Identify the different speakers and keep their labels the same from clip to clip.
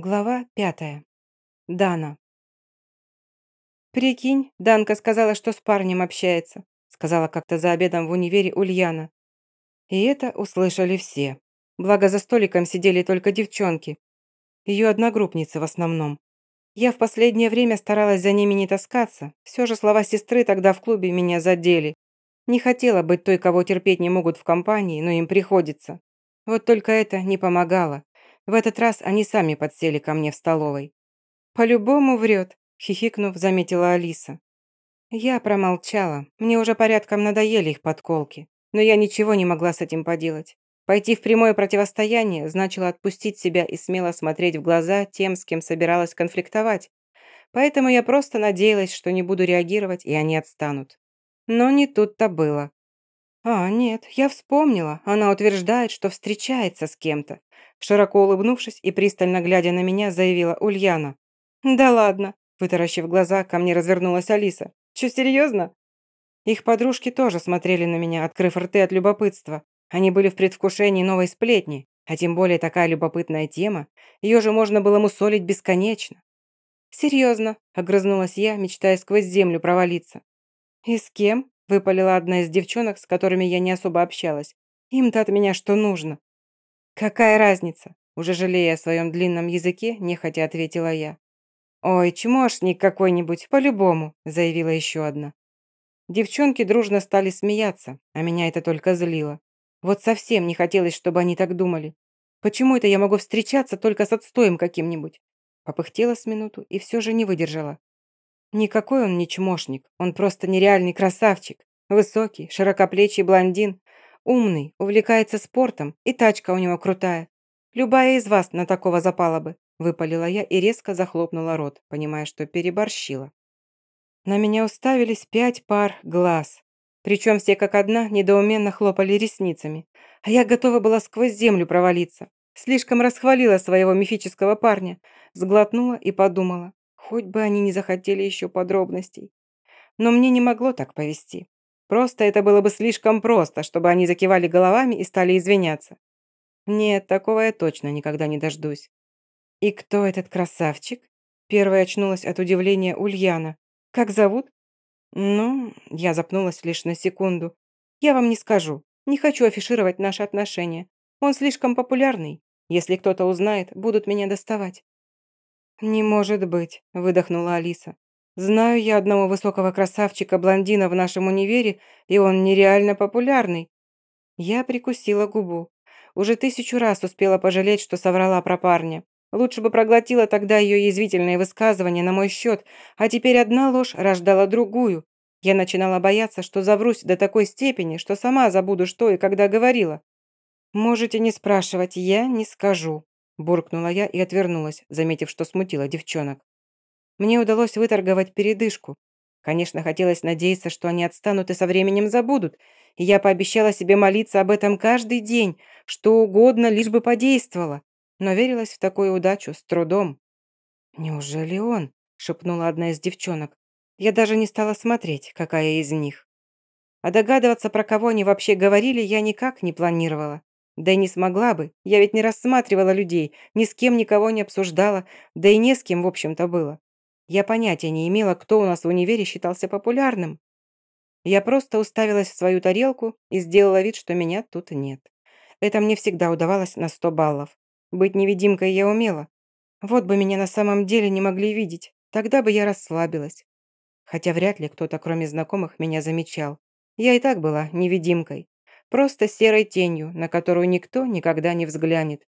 Speaker 1: Глава пятая. Дана. «Прикинь, Данка сказала, что с парнем общается», сказала как-то за обедом в универе Ульяна. И это услышали все. Благо за столиком сидели только девчонки. Ее одногруппницы в основном. Я в последнее время старалась за ними не таскаться. Все же слова сестры тогда в клубе меня задели. Не хотела быть той, кого терпеть не могут в компании, но им приходится. Вот только это не помогало. В этот раз они сами подсели ко мне в столовой. «По-любому врет», – хихикнув, заметила Алиса. Я промолчала. Мне уже порядком надоели их подколки. Но я ничего не могла с этим поделать. Пойти в прямое противостояние значило отпустить себя и смело смотреть в глаза тем, с кем собиралась конфликтовать. Поэтому я просто надеялась, что не буду реагировать, и они отстанут. Но не тут-то было. А, нет, я вспомнила. Она утверждает, что встречается с кем-то. Широко улыбнувшись и пристально глядя на меня, заявила Ульяна. «Да ладно», – вытаращив глаза, ко мне развернулась Алиса. «Чё, серьезно?» Их подружки тоже смотрели на меня, открыв рты от любопытства. Они были в предвкушении новой сплетни, а тем более такая любопытная тема. Ее же можно было мусолить бесконечно. «Серьезно», – огрызнулась я, мечтая сквозь землю провалиться. «И с кем?» – выпалила одна из девчонок, с которыми я не особо общалась. «Им-то от меня что нужно?» «Какая разница?» Уже жалея о своем длинном языке, нехотя ответила я. «Ой, чмошник какой-нибудь, по-любому», заявила еще одна. Девчонки дружно стали смеяться, а меня это только злило. Вот совсем не хотелось, чтобы они так думали. Почему это я могу встречаться только с отстоем каким-нибудь? Попыхтела с минуту и все же не выдержала. Никакой он не чмошник, он просто нереальный красавчик. Высокий, широкоплечий блондин, Умный, увлекается спортом, и тачка у него крутая. Любая из вас на такого запала бы», – выпалила я и резко захлопнула рот, понимая, что переборщила. На меня уставились пять пар глаз. Причем все как одна недоуменно хлопали ресницами. А я готова была сквозь землю провалиться. Слишком расхвалила своего мифического парня. Сглотнула и подумала, хоть бы они не захотели еще подробностей. Но мне не могло так повести. Просто это было бы слишком просто, чтобы они закивали головами и стали извиняться. Нет, такого я точно никогда не дождусь. И кто этот красавчик? Первая очнулась от удивления Ульяна. Как зовут? Ну, я запнулась лишь на секунду. Я вам не скажу. Не хочу афишировать наши отношения. Он слишком популярный. Если кто-то узнает, будут меня доставать. «Не может быть», – выдохнула Алиса. Знаю я одного высокого красавчика-блондина в нашем универе, и он нереально популярный. Я прикусила губу. Уже тысячу раз успела пожалеть, что соврала про парня. Лучше бы проглотила тогда ее язвительные высказывания на мой счет, а теперь одна ложь рождала другую. Я начинала бояться, что заврусь до такой степени, что сама забуду, что и когда говорила. «Можете не спрашивать, я не скажу», – буркнула я и отвернулась, заметив, что смутила девчонок. Мне удалось выторговать передышку. Конечно, хотелось надеяться, что они отстанут и со временем забудут, и я пообещала себе молиться об этом каждый день, что угодно, лишь бы подействовало, но верилась в такую удачу с трудом. «Неужели он?» – шепнула одна из девчонок. Я даже не стала смотреть, какая из них. А догадываться, про кого они вообще говорили, я никак не планировала. Да и не смогла бы, я ведь не рассматривала людей, ни с кем никого не обсуждала, да и не с кем, в общем-то, было. Я понятия не имела, кто у нас в универе считался популярным. Я просто уставилась в свою тарелку и сделала вид, что меня тут нет. Это мне всегда удавалось на сто баллов. Быть невидимкой я умела. Вот бы меня на самом деле не могли видеть, тогда бы я расслабилась. Хотя вряд ли кто-то, кроме знакомых, меня замечал. Я и так была невидимкой. Просто серой тенью, на которую никто никогда не взглянет.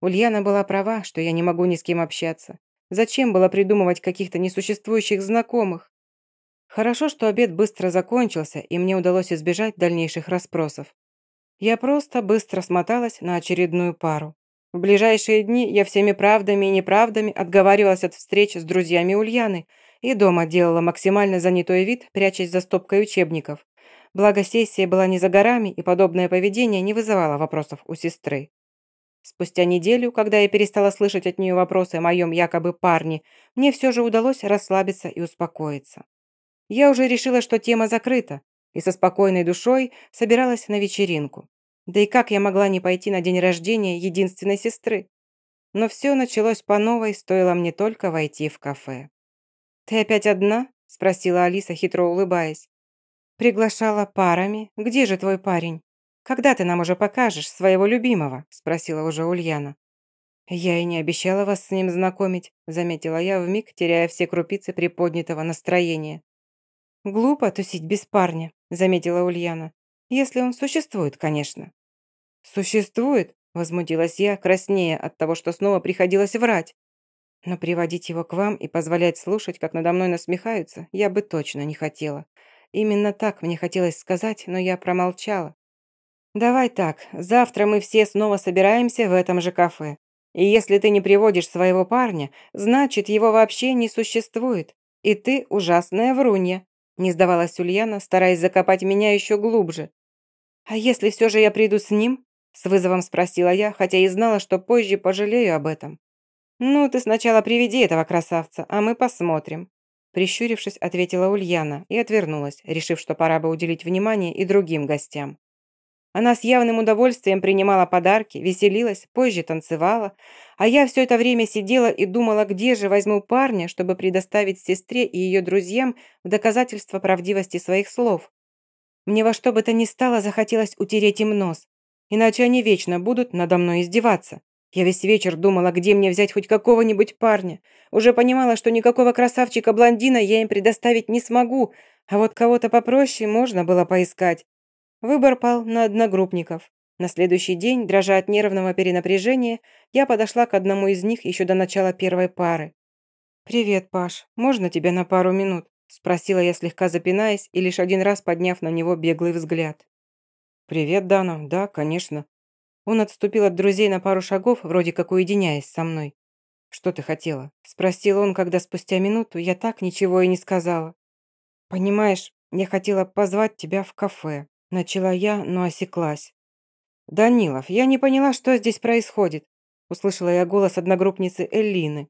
Speaker 1: Ульяна была права, что я не могу ни с кем общаться. Зачем было придумывать каких-то несуществующих знакомых? Хорошо, что обед быстро закончился, и мне удалось избежать дальнейших расспросов. Я просто быстро смоталась на очередную пару. В ближайшие дни я всеми правдами и неправдами отговаривалась от встреч с друзьями Ульяны и дома делала максимально занятой вид, прячась за стопкой учебников. Благо сессия была не за горами, и подобное поведение не вызывало вопросов у сестры. Спустя неделю, когда я перестала слышать от нее вопросы о моем якобы парне, мне все же удалось расслабиться и успокоиться. Я уже решила, что тема закрыта, и со спокойной душой собиралась на вечеринку. Да и как я могла не пойти на день рождения единственной сестры? но все началось по новой, стоило мне только войти в кафе. «Ты опять одна?» – спросила Алиса, хитро улыбаясь. «Приглашала парами. Где же твой парень? Когда ты нам уже покажешь своего любимого?» – спросила уже Ульяна. «Я и не обещала вас с ним знакомить», – заметила я, вмиг теряя все крупицы приподнятого настроения. «Глупо тусить без парня», – заметила Ульяна. «Если он существует, конечно». «Существует?» – возмутилась я, краснея от того, что снова приходилось врать. Но приводить его к вам и позволять слушать, как надо мной насмехаются, я бы точно не хотела. Именно так мне хотелось сказать, но я промолчала. «Давай так, завтра мы все снова собираемся в этом же кафе. И если ты не приводишь своего парня, значит, его вообще не существует. И ты ужасная врунья», – не сдавалась Ульяна, стараясь закопать меня еще глубже. «А если все же я приду с ним?» – с вызовом спросила я, хотя и знала, что позже пожалею об этом. «Ну, ты сначала приведи этого красавца, а мы посмотрим», Прищурившись, ответила Ульяна и отвернулась, решив, что пора бы уделить внимание и другим гостям. Она с явным удовольствием принимала подарки, веселилась, позже танцевала, а я все это время сидела и думала, где же возьму парня, чтобы предоставить сестре и ее друзьям в доказательство правдивости своих слов. Мне во что бы то ни стало захотелось утереть им нос, иначе они вечно будут надо мной издеваться. Я весь вечер думала, где мне взять хоть какого-нибудь парня. Уже понимала, что никакого красавчика-блондина я им предоставить не смогу, а вот кого-то попроще можно было поискать. Выбор пал на одногруппников. На следующий день, дрожа от нервного перенапряжения, я подошла к одному из них еще до начала первой пары. «Привет, Паш. Можно тебя на пару минут?» – спросила я, слегка запинаясь и лишь один раз подняв на него беглый взгляд. «Привет, Дана. Да, конечно». Он отступил от друзей на пару шагов, вроде как уединяясь со мной. «Что ты хотела?» – спросил он, когда спустя минуту я так ничего и не сказала. «Понимаешь, я хотела позвать тебя в кафе. Начала я, но осеклась. «Данилов, я не поняла, что здесь происходит», услышала я голос одногруппницы Эллины.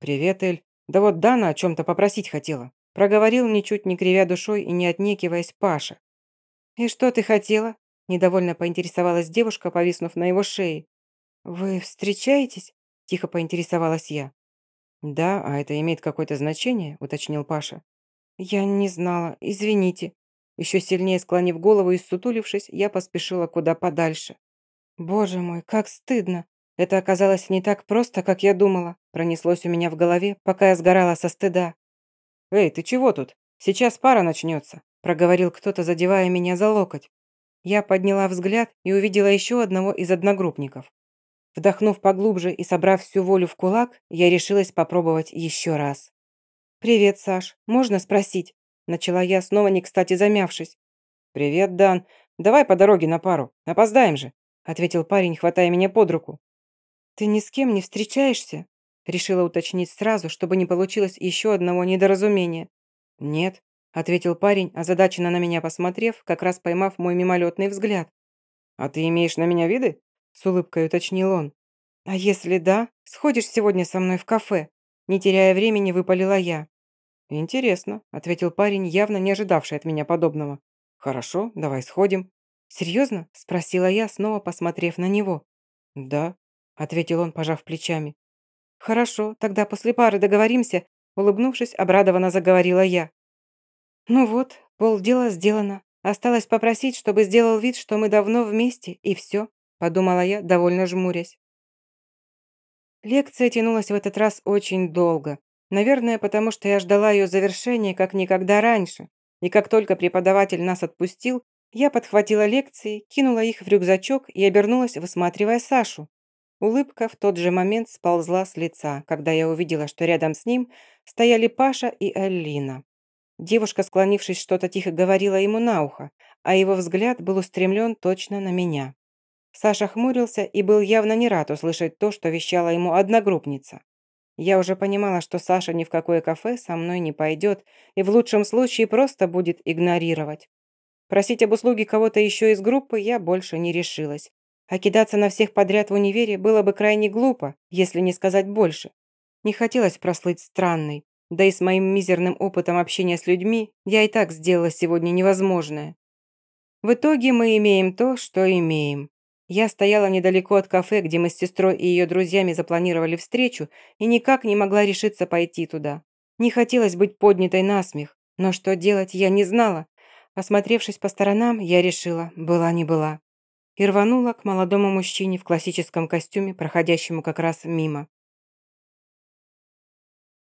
Speaker 1: «Привет, Эль. Да вот Дана о чем-то попросить хотела», проговорил, ничуть не кривя душой и не отнекиваясь Паша. «И что ты хотела?» Недовольно поинтересовалась девушка, повиснув на его шее. «Вы встречаетесь?» тихо поинтересовалась я. «Да, а это имеет какое-то значение?» уточнил Паша. «Я не знала, извините», еще сильнее склонив голову и сутулившись, я поспешила куда подальше. «Боже мой, как стыдно! Это оказалось не так просто, как я думала», пронеслось у меня в голове, пока я сгорала со стыда. «Эй, ты чего тут? Сейчас пара начнется», проговорил кто-то, задевая меня за локоть. Я подняла взгляд и увидела еще одного из одногруппников. Вдохнув поглубже и собрав всю волю в кулак, я решилась попробовать еще раз. «Привет, Саш. Можно спросить?» Начала я, снова не кстати замявшись. «Привет, Дан. Давай по дороге на пару. Опоздаем же», ответил парень, хватая меня под руку. «Ты ни с кем не встречаешься?» Решила уточнить сразу, чтобы не получилось еще одного недоразумения. «Нет», ответил парень, озадаченно на меня посмотрев, как раз поймав мой мимолетный взгляд. «А ты имеешь на меня виды?» с улыбкой уточнил он. «А если да, сходишь сегодня со мной в кафе?» Не теряя времени, выпалила я. «Интересно», – ответил парень, явно не ожидавший от меня подобного. «Хорошо, давай сходим». «Серьезно?» – спросила я, снова посмотрев на него. «Да», – ответил он, пожав плечами. «Хорошо, тогда после пары договоримся», – улыбнувшись, обрадованно заговорила я. «Ну вот, полдела сделано. Осталось попросить, чтобы сделал вид, что мы давно вместе, и все», – подумала я, довольно жмурясь. Лекция тянулась в этот раз очень долго. Наверное, потому что я ждала ее завершения как никогда раньше. И как только преподаватель нас отпустил, я подхватила лекции, кинула их в рюкзачок и обернулась, высматривая Сашу. Улыбка в тот же момент сползла с лица, когда я увидела, что рядом с ним стояли Паша и Алина. Девушка, склонившись, что-то тихо говорила ему на ухо, а его взгляд был устремлен точно на меня. Саша хмурился и был явно не рад услышать то, что вещала ему одногруппница. Я уже понимала, что Саша ни в какое кафе со мной не пойдет и в лучшем случае просто будет игнорировать. Просить об услуге кого-то еще из группы я больше не решилась. А кидаться на всех подряд в универе было бы крайне глупо, если не сказать больше. Не хотелось прослыть странной. Да и с моим мизерным опытом общения с людьми я и так сделала сегодня невозможное. В итоге мы имеем то, что имеем. Я стояла недалеко от кафе, где мы с сестрой и ее друзьями запланировали встречу, и никак не могла решиться пойти туда. Не хотелось быть поднятой на смех, но что делать я не знала. Осмотревшись по сторонам, я решила, была не была. И рванула к молодому мужчине в классическом костюме, проходящему как раз мимо.